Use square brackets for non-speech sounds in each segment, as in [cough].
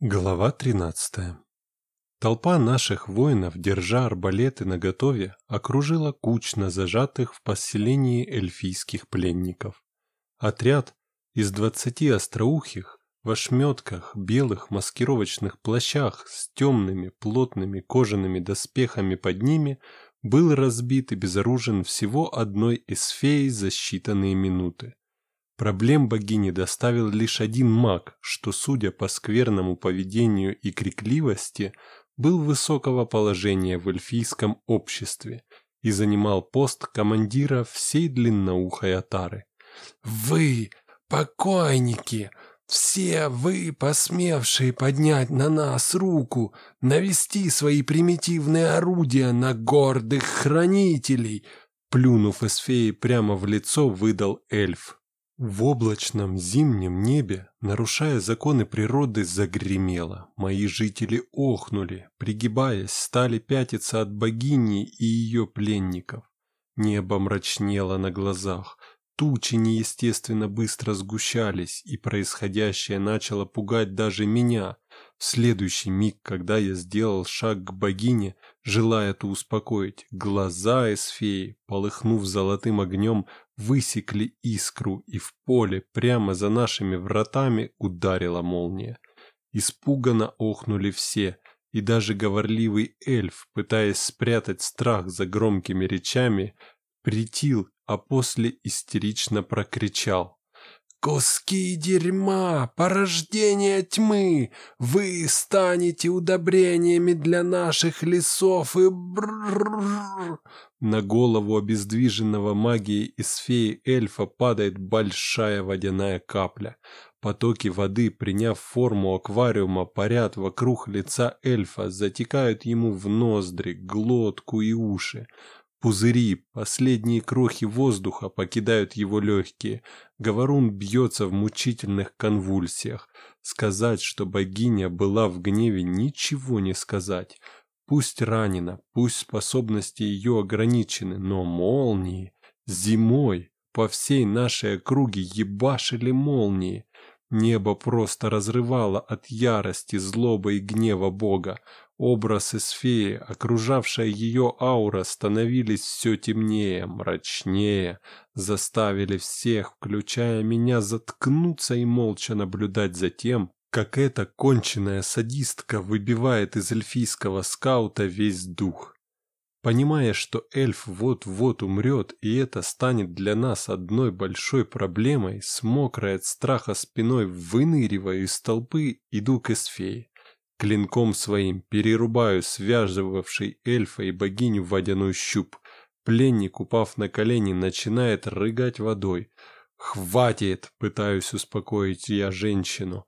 Глава 13. Толпа наших воинов, держа арбалеты наготове, окружила кучно зажатых в поселении эльфийских пленников. Отряд из двадцати остроухих в ошметках, белых маскировочных плащах с темными плотными кожаными доспехами под ними был разбит и безоружен всего одной из фей за считанные минуты. Проблем богини доставил лишь один маг, что, судя по скверному поведению и крикливости, был высокого положения в эльфийском обществе и занимал пост командира всей длинноухой отары. «Вы, покойники, все вы, посмевшие поднять на нас руку, навести свои примитивные орудия на гордых хранителей!» Плюнув Эсфеи прямо в лицо, выдал эльф. В облачном зимнем небе, нарушая законы природы, загремело. Мои жители охнули, пригибаясь, стали пятиться от богини и ее пленников. Небо мрачнело на глазах, тучи неестественно быстро сгущались, и происходящее начало пугать даже меня. В следующий миг, когда я сделал шаг к богине, желая ту успокоить, глаза из полыхнув золотым огнем, высекли искру, и в поле прямо за нашими вратами ударила молния. Испуганно охнули все, и даже говорливый эльф, пытаясь спрятать страх за громкими речами, притил, а после истерично прокричал. «Куски дерьма, порождение тьмы! Вы станете удобрениями для наших лесов и брррррр!» На голову обездвиженного магией из феи эльфа падает большая водяная капля. Потоки воды, приняв форму аквариума, парят вокруг лица эльфа, затекают ему в ноздри, глотку и уши. Пузыри, последние крохи воздуха покидают его легкие. Говорун бьется в мучительных конвульсиях. Сказать, что богиня была в гневе, ничего не сказать. Пусть ранена, пусть способности ее ограничены, но молнии... Зимой по всей нашей округе ебашили молнии. Небо просто разрывало от ярости, злобы и гнева Бога. Образ из феи, окружавшая ее аура, становились все темнее, мрачнее, заставили всех, включая меня, заткнуться и молча наблюдать за тем, как эта конченная садистка выбивает из эльфийского скаута весь дух. Понимая, что эльф вот-вот умрет, и это станет для нас одной большой проблемой, с мокрой от страха спиной выныриваю из толпы, иду к Эсфее. Клинком своим перерубаю связывавший эльфа и богиню водяной щуп. Пленник, упав на колени, начинает рыгать водой. «Хватит!» — пытаюсь успокоить я женщину.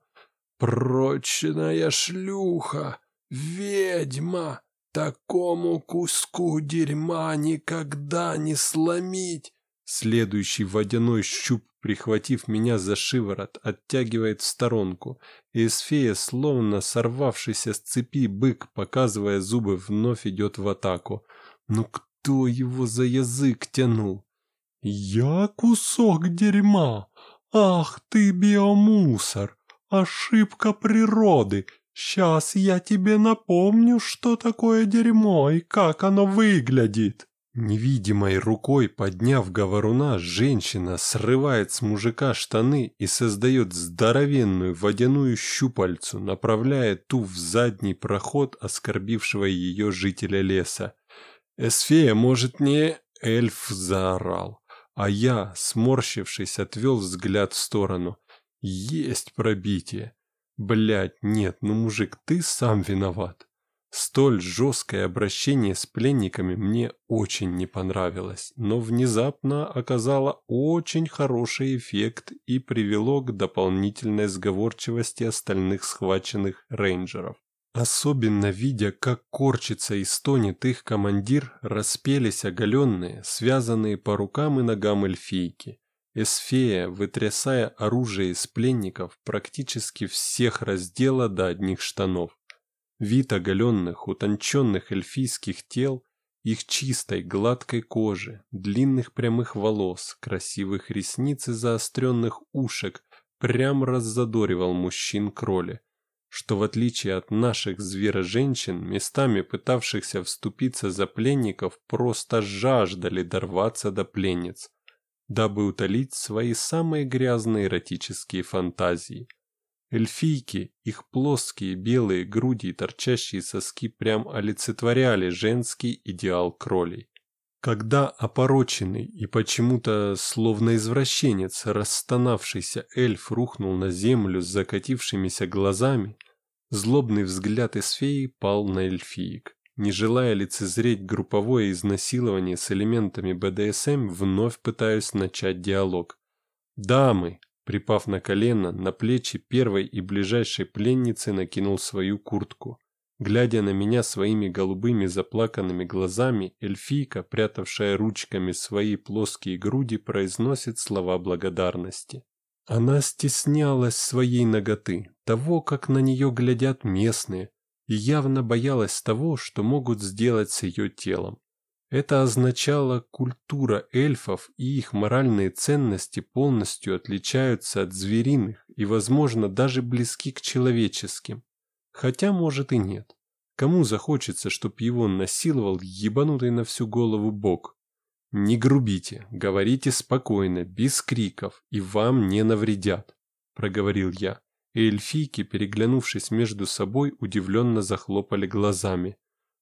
«Прочная шлюха! Ведьма! Такому куску дерьма никогда не сломить!» Следующий водяной щуп, прихватив меня за шиворот, оттягивает в сторонку. Эсфея, словно сорвавшийся с цепи бык, показывая зубы, вновь идет в атаку. Ну кто его за язык тянул? «Я кусок дерьма! Ах ты биомусор! Ошибка природы! Сейчас я тебе напомню, что такое дерьмо и как оно выглядит!» Невидимой рукой, подняв говоруна, женщина срывает с мужика штаны и создает здоровенную водяную щупальцу, направляя ту в задний проход оскорбившего ее жителя леса. «Эсфея, может, не...» — эльф заорал, а я, сморщившись, отвел взгляд в сторону. «Есть пробитие!» Блять, нет, ну мужик, ты сам виноват!» Столь жесткое обращение с пленниками мне очень не понравилось, но внезапно оказало очень хороший эффект и привело к дополнительной сговорчивости остальных схваченных рейнджеров. Особенно видя, как корчится и стонет их командир, распелись оголенные, связанные по рукам и ногам эльфийки. Эсфея, вытрясая оружие из пленников, практически всех раздела до одних штанов. Вид оголенных, утонченных эльфийских тел, их чистой, гладкой кожи, длинных прямых волос, красивых ресниц и заостренных ушек прям раззадоривал мужчин кроли. что в отличие от наших звероженщин, местами пытавшихся вступиться за пленников, просто жаждали дорваться до пленниц, дабы утолить свои самые грязные эротические фантазии. Эльфийки, их плоские белые груди и торчащие соски прям олицетворяли женский идеал кролей. Когда опороченный и почему-то словно извращенец расстонавшийся эльф рухнул на землю с закатившимися глазами, злобный взгляд Эсфеи пал на эльфиек. Не желая лицезреть групповое изнасилование с элементами БДСМ, вновь пытаюсь начать диалог. «Дамы!» Припав на колено, на плечи первой и ближайшей пленницы накинул свою куртку. Глядя на меня своими голубыми заплаканными глазами, эльфийка, прятавшая ручками свои плоские груди, произносит слова благодарности. Она стеснялась своей ноготы, того, как на нее глядят местные, и явно боялась того, что могут сделать с ее телом. Это означало, культура эльфов и их моральные ценности полностью отличаются от звериных и, возможно, даже близки к человеческим. Хотя, может и нет. Кому захочется, чтоб его насиловал ебанутый на всю голову бог? Не грубите, говорите спокойно, без криков, и вам не навредят, проговорил я. И эльфийки, переглянувшись между собой, удивленно захлопали глазами.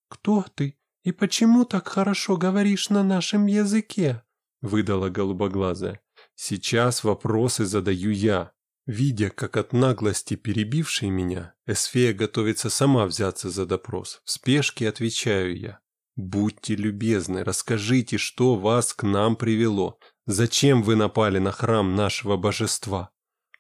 «Кто ты? И почему так хорошо говоришь на нашем языке?» выдала голубоглазая. «Сейчас вопросы задаю я», Видя, как от наглости перебившей меня, Эсфея готовится сама взяться за допрос, в спешке отвечаю я. «Будьте любезны, расскажите, что вас к нам привело. Зачем вы напали на храм нашего божества?»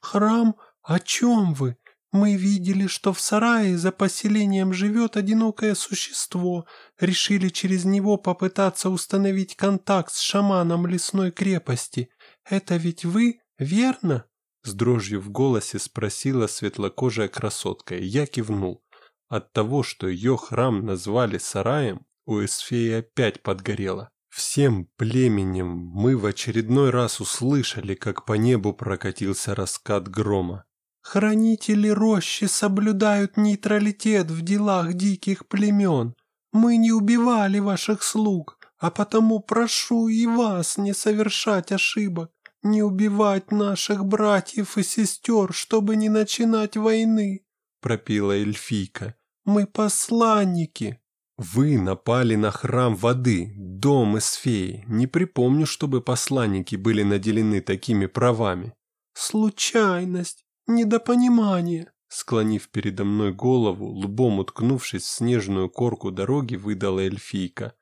«Храм? О чем вы? Мы видели, что в сарае за поселением живет одинокое существо. Решили через него попытаться установить контакт с шаманом лесной крепости. Это ведь вы, верно?» С дрожью в голосе спросила светлокожая красотка, и я кивнул. От того, что ее храм назвали сараем, у Эсфеи опять подгорело. Всем племенем мы в очередной раз услышали, как по небу прокатился раскат грома. «Хранители рощи соблюдают нейтралитет в делах диких племен. Мы не убивали ваших слуг, а потому прошу и вас не совершать ошибок не убивать наших братьев и сестер, чтобы не начинать войны», — пропила эльфийка. «Мы посланники». «Вы напали на храм воды, дом из феи. Не припомню, чтобы посланники были наделены такими правами». «Случайность, недопонимание», Склонив передо мной голову, лбом уткнувшись в снежную корку дороги, выдала эльфийка.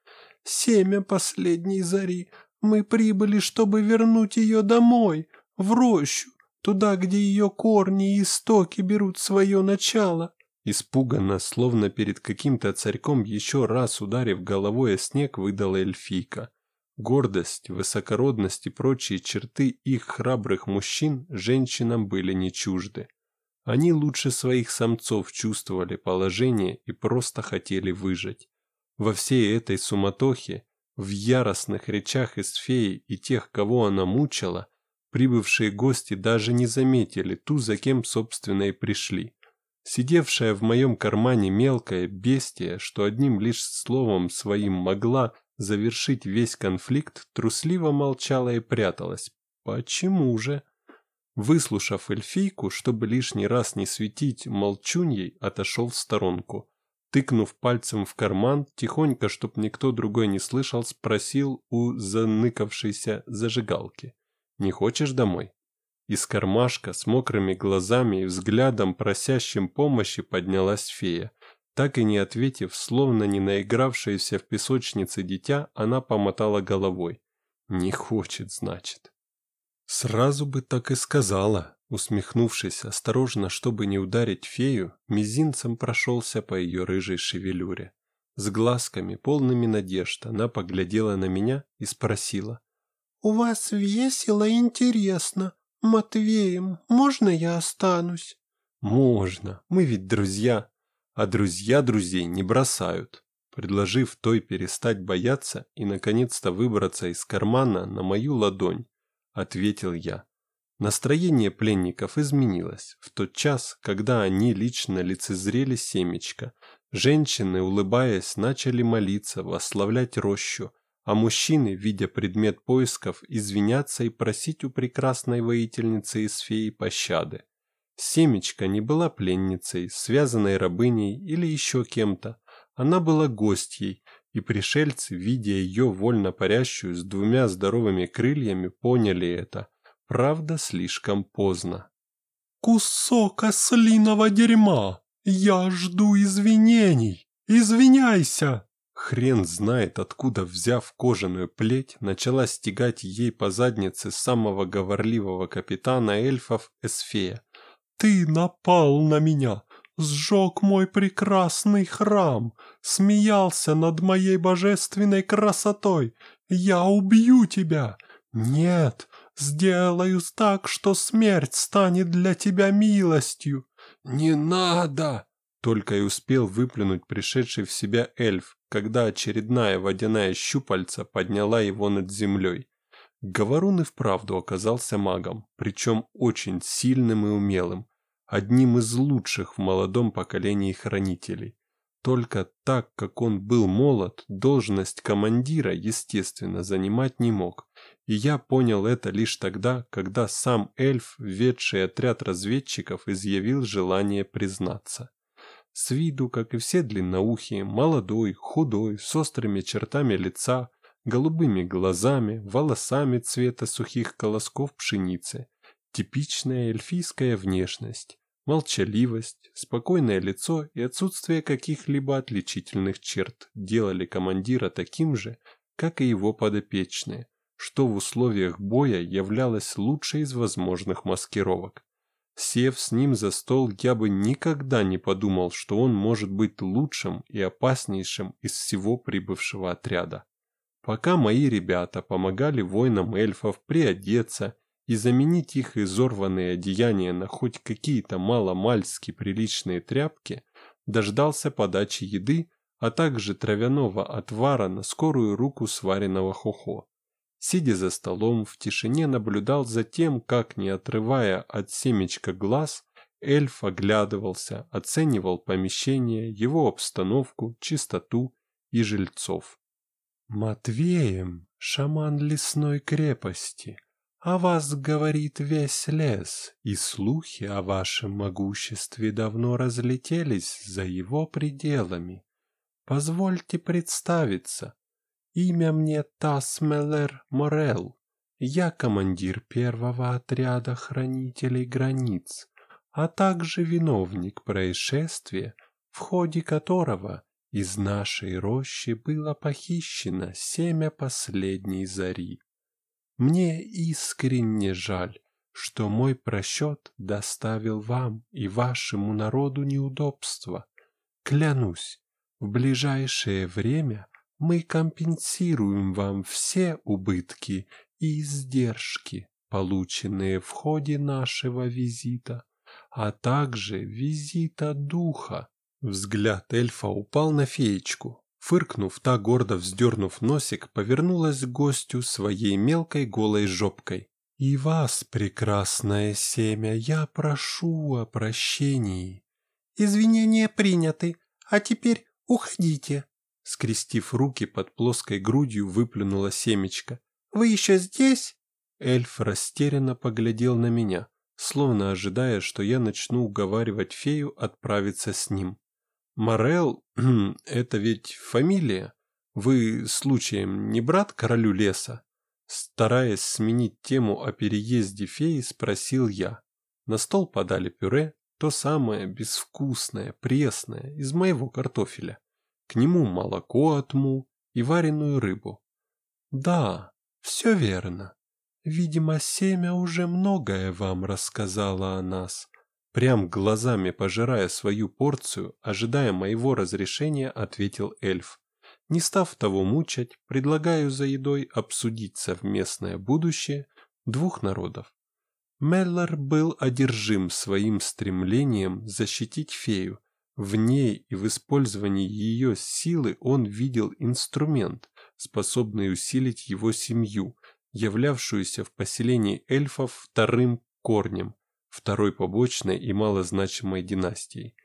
«Семя последней зари. Мы прибыли, чтобы вернуть ее домой, в рощу, туда, где ее корни и истоки берут свое начало. Испуганно, словно перед каким-то царьком еще раз ударив головой о снег, выдала эльфийка. Гордость, высокородность и прочие черты их храбрых мужчин женщинам были не чужды. Они лучше своих самцов чувствовали положение и просто хотели выжить. Во всей этой суматохе в яростных речах из феи и тех, кого она мучила, прибывшие гости даже не заметили ту, за кем, собственно, и пришли. Сидевшая в моем кармане мелкая бестия, что одним лишь словом своим могла завершить весь конфликт, трусливо молчала и пряталась. Почему же? Выслушав эльфийку, чтобы лишний раз не светить молчуньей, отошел в сторонку. Тыкнув пальцем в карман, тихонько, чтоб никто другой не слышал, спросил у заныкавшейся зажигалки. «Не хочешь домой?» Из кармашка с мокрыми глазами и взглядом, просящим помощи, поднялась фея. Так и не ответив, словно не наигравшаяся в песочнице дитя, она помотала головой. «Не хочет, значит». Сразу бы так и сказала, Усмехнувшись, осторожно, чтобы не ударить фею, мизинцем прошелся по ее рыжей шевелюре. С глазками, полными надежд, она поглядела на меня и спросила. «У вас весело и интересно. Матвеем, можно я останусь?» «Можно. Мы ведь друзья. А друзья друзей не бросают». Предложив той перестать бояться и наконец-то выбраться из кармана на мою ладонь, ответил я. Настроение пленников изменилось. В тот час, когда они лично лицезрели семечко, женщины, улыбаясь, начали молиться, восславлять рощу, а мужчины, видя предмет поисков, извиняться и просить у прекрасной воительницы из феи пощады. Семечка не была пленницей, связанной рабыней или еще кем-то. Она была гостьей, и пришельцы, видя ее вольно парящую с двумя здоровыми крыльями, поняли это. Правда, слишком поздно. «Кусок ослиного дерьма! Я жду извинений! Извиняйся!» Хрен знает, откуда, взяв кожаную плеть, начала стегать ей по заднице самого говорливого капитана эльфов Эсфея. «Ты напал на меня, сжег мой прекрасный храм, смеялся над моей божественной красотой. Я убью тебя! Нет, сделаю так, что смерть станет для тебя милостью!» «Не надо!» Только и успел выплюнуть пришедший в себя эльф, когда очередная водяная щупальца подняла его над землей. Говорун и вправду оказался магом, причем очень сильным и умелым, одним из лучших в молодом поколении хранителей. Только так, как он был молод, должность командира, естественно, занимать не мог. И я понял это лишь тогда, когда сам эльф, ведший отряд разведчиков, изъявил желание признаться. С виду, как и все длинноухие, молодой, худой, с острыми чертами лица, голубыми глазами, волосами цвета сухих колосков пшеницы. Типичная эльфийская внешность, молчаливость, спокойное лицо и отсутствие каких-либо отличительных черт делали командира таким же, как и его подопечные, что в условиях боя являлось лучшей из возможных маскировок. Сев с ним за стол, я бы никогда не подумал, что он может быть лучшим и опаснейшим из всего прибывшего отряда. Пока мои ребята помогали воинам эльфов приодеться и заменить их изорванные одеяния на хоть какие-то маломальски приличные тряпки, дождался подачи еды, а также травяного отвара на скорую руку сваренного хохо. Сидя за столом, в тишине наблюдал за тем, как, не отрывая от семечка глаз, эльф оглядывался, оценивал помещение, его обстановку, чистоту и жильцов. «Матвеем, шаман лесной крепости, о вас говорит весь лес, и слухи о вашем могуществе давно разлетелись за его пределами. Позвольте представиться, Имя мне Тасмелер Морел. Я командир первого отряда хранителей границ, а также виновник происшествия, в ходе которого из нашей рощи было похищено семя последней зари. Мне искренне жаль, что мой просчет доставил вам и вашему народу неудобства. Клянусь, в ближайшее время мы компенсируем вам все убытки и издержки, полученные в ходе нашего визита, а также визита духа. Взгляд эльфа упал на феечку. Фыркнув, та гордо вздернув носик, повернулась к гостю своей мелкой голой жопкой. «И вас, прекрасное семя, я прошу о прощении». «Извинения приняты, а теперь уходите», Скрестив руки под плоской грудью, выплюнула семечко. «Вы еще здесь?» Эльф растерянно поглядел на меня, словно ожидая, что я начну уговаривать фею отправиться с ним. «Морел, [clears throat] это ведь фамилия? Вы, случаем, не брат королю леса?» Стараясь сменить тему о переезде феи, спросил я. На стол подали пюре, то самое безвкусное, пресное, из моего картофеля. К нему молоко отму и вареную рыбу. Да, все верно. Видимо, семя уже многое вам рассказала о нас. Прям глазами пожирая свою порцию, ожидая моего разрешения, ответил эльф. Не став того мучать, предлагаю за едой обсудить совместное будущее двух народов. Меллар был одержим своим стремлением защитить фею, в ней и в использовании ее силы он видел инструмент, способный усилить его семью, являвшуюся в поселении эльфов вторым корнем, второй побочной и малозначимой династией.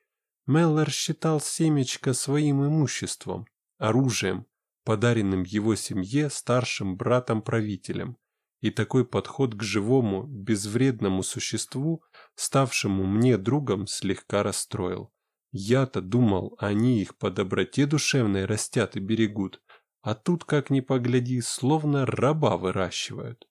Меллер считал семечко своим имуществом, оружием, подаренным его семье старшим братом-правителем, и такой подход к живому, безвредному существу, ставшему мне другом, слегка расстроил. Я-то думал, они их по доброте душевной растят и берегут, а тут, как ни погляди, словно раба выращивают.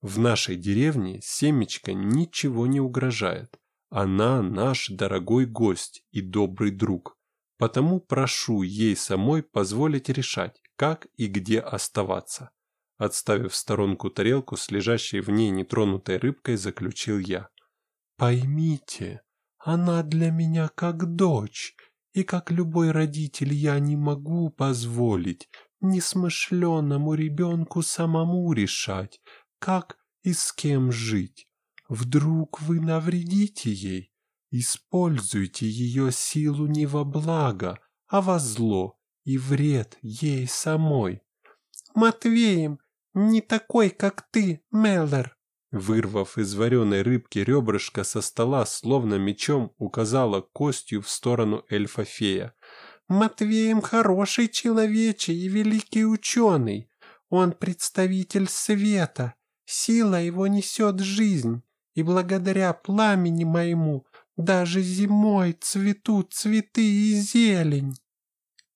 В нашей деревне семечко ничего не угрожает. Она наш дорогой гость и добрый друг. Потому прошу ей самой позволить решать, как и где оставаться. Отставив в сторонку тарелку с лежащей в ней нетронутой рыбкой, заключил я. «Поймите, она для меня как дочь, и как любой родитель я не могу позволить несмышленному ребенку самому решать, как и с кем жить. Вдруг вы навредите ей? Используйте ее силу не во благо, а во зло и вред ей самой. Матвеем, не такой, как ты, Меллер. Вырвав из вареной рыбки ребрышко со стола, словно мечом указала костью в сторону эльфа-фея. «Матвеем хороший человече и великий ученый. Он представитель света. Сила его несет жизнь, и благодаря пламени моему даже зимой цветут цветы и зелень».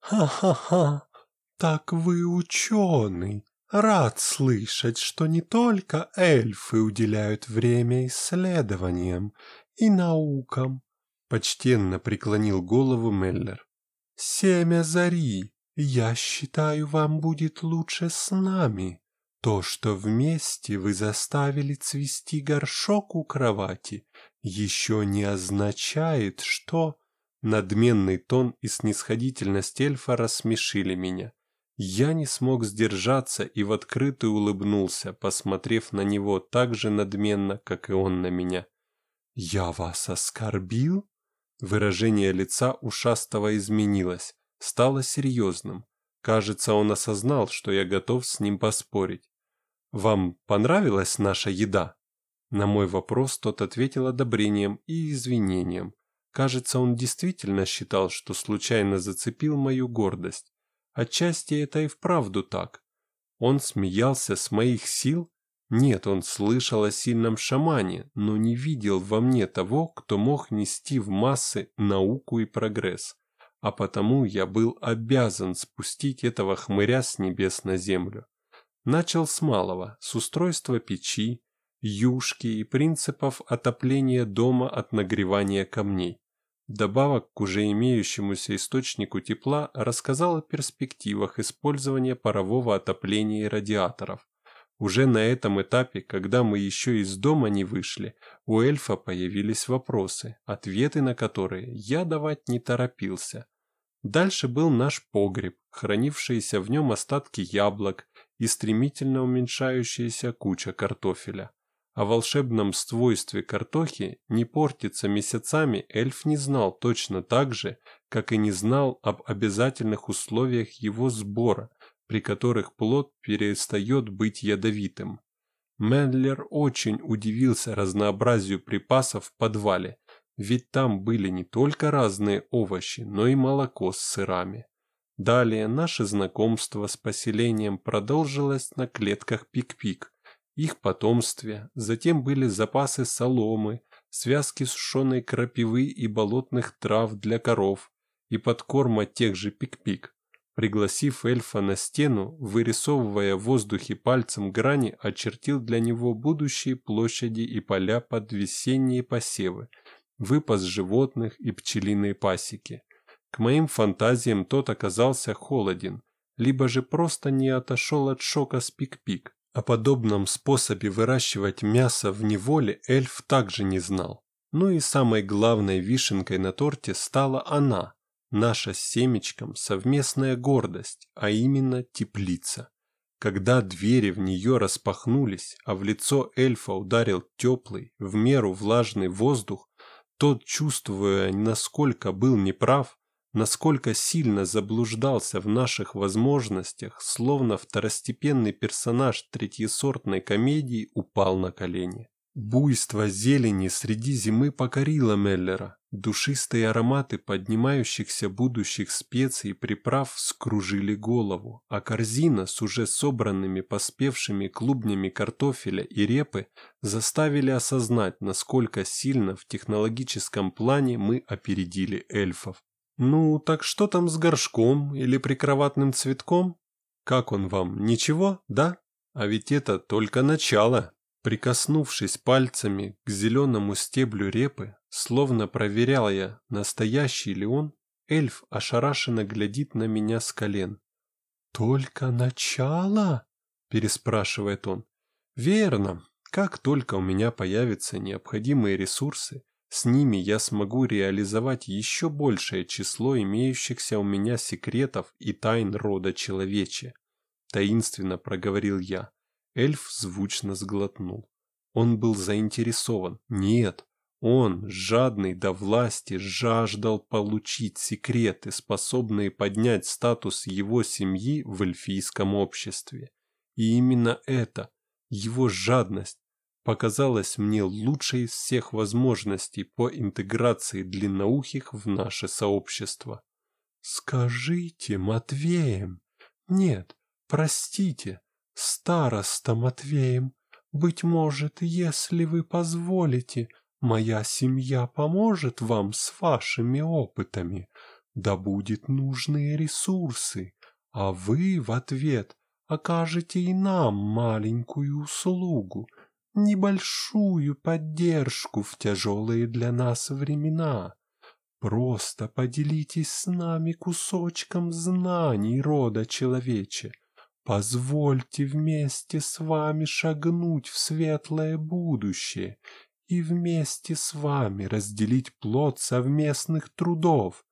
«Ха-ха-ха! Так вы ученый!» Рад слышать, что не только эльфы уделяют время исследованиям и наукам. Почтенно преклонил голову Меллер. Семя зари, я считаю, вам будет лучше с нами. То, что вместе вы заставили цвести горшок у кровати, еще не означает, что... Надменный тон и снисходительность эльфа рассмешили меня. Я не смог сдержаться и в открытую улыбнулся, посмотрев на него так же надменно, как и он на меня. «Я вас оскорбил?» Выражение лица ушастого изменилось, стало серьезным. Кажется, он осознал, что я готов с ним поспорить. «Вам понравилась наша еда?» На мой вопрос тот ответил одобрением и извинением. Кажется, он действительно считал, что случайно зацепил мою гордость. Отчасти это и вправду так. Он смеялся с моих сил? Нет, он слышал о сильном шамане, но не видел во мне того, кто мог нести в массы науку и прогресс. А потому я был обязан спустить этого хмыря с небес на землю. Начал с малого, с устройства печи, юшки и принципов отопления дома от нагревания камней. Добавок к уже имеющемуся источнику тепла рассказал о перспективах использования парового отопления и радиаторов. Уже на этом этапе, когда мы еще из дома не вышли, у эльфа появились вопросы, ответы на которые я давать не торопился. Дальше был наш погреб, хранившиеся в нем остатки яблок и стремительно уменьшающаяся куча картофеля. О волшебном свойстве картохи не портиться месяцами эльф не знал точно так же, как и не знал об обязательных условиях его сбора, при которых плод перестает быть ядовитым. Мендлер очень удивился разнообразию припасов в подвале, ведь там были не только разные овощи, но и молоко с сырами. Далее наше знакомство с поселением продолжилось на клетках пик-пик, их потомстве, затем были запасы соломы, связки сушеной крапивы и болотных трав для коров и подкорма тех же пик-пик. Пригласив эльфа на стену, вырисовывая в воздухе пальцем грани, очертил для него будущие площади и поля под весенние посевы, выпас животных и пчелиные пасеки. К моим фантазиям тот оказался холоден, либо же просто не отошел от шока с пик-пик. О подобном способе выращивать мясо в неволе эльф также не знал. Ну и самой главной вишенкой на торте стала она, наша с семечком совместная гордость, а именно теплица. Когда двери в нее распахнулись, а в лицо эльфа ударил теплый, в меру влажный воздух, тот, чувствуя, насколько был неправ, насколько сильно заблуждался в наших возможностях, словно второстепенный персонаж третьесортной комедии упал на колени. Буйство зелени среди зимы покорило Меллера. Душистые ароматы поднимающихся будущих специй и приправ скружили голову, а корзина с уже собранными поспевшими клубнями картофеля и репы заставили осознать, насколько сильно в технологическом плане мы опередили эльфов. «Ну, так что там с горшком или прикроватным цветком? Как он вам, ничего, да? А ведь это только начало!» Прикоснувшись пальцами к зеленому стеблю репы, словно проверял я, настоящий ли он, эльф ошарашенно глядит на меня с колен. «Только начало?» – переспрашивает он. «Верно. Как только у меня появятся необходимые ресурсы, с ними я смогу реализовать еще большее число имеющихся у меня секретов и тайн рода человече», – таинственно проговорил я. Эльф звучно сглотнул. Он был заинтересован. Нет, он, жадный до власти, жаждал получить секреты, способные поднять статус его семьи в эльфийском обществе. И именно это, его жадность, показалась мне лучшей из всех возможностей по интеграции длинноухих в наше сообщество. «Скажите Матвеем, нет, простите, староста Матвеем, быть может, если вы позволите, моя семья поможет вам с вашими опытами, да будет нужные ресурсы, а вы в ответ окажете и нам маленькую услугу, небольшую поддержку в тяжелые для нас времена. Просто поделитесь с нами кусочком знаний рода человече, Позвольте вместе с вами шагнуть в светлое будущее и вместе с вами разделить плод совместных трудов.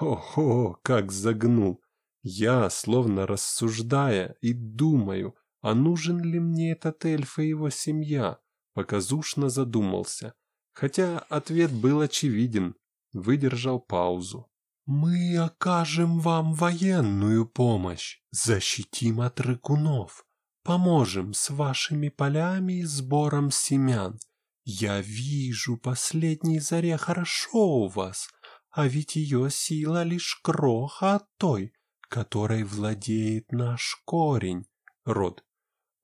Ого, как загнул! Я, словно рассуждая и думаю, а нужен ли мне этот эльф и его семья, показушно задумался. Хотя ответ был очевиден, выдержал паузу. Мы окажем вам военную помощь, защитим от рыкунов, поможем с вашими полями и сбором семян. Я вижу последней заре хорошо у вас, а ведь ее сила лишь кроха от той, которой владеет наш корень, род.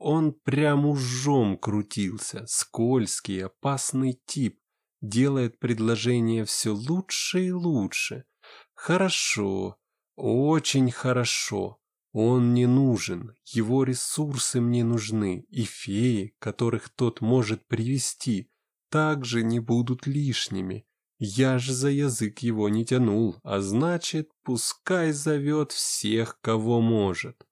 Он прям ужом крутился, скользкий, опасный тип, делает предложение все лучше и лучше. Хорошо, очень хорошо. Он не нужен, его ресурсы мне нужны, и феи, которых тот может привести, также не будут лишними. Я же за язык его не тянул, а значит, пускай зовет всех, кого может.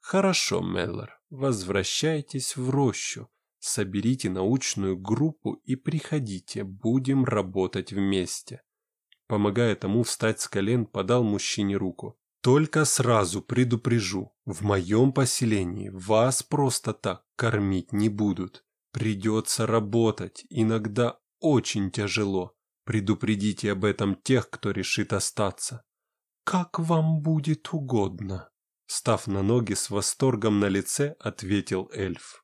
Хорошо, Меллор, возвращайтесь в рощу, соберите научную группу и приходите, будем работать вместе помогая тому встать с колен, подал мужчине руку. «Только сразу предупрежу, в моем поселении вас просто так кормить не будут. Придется работать, иногда очень тяжело. Предупредите об этом тех, кто решит остаться». «Как вам будет угодно», Став на ноги с восторгом на лице, ответил эльф.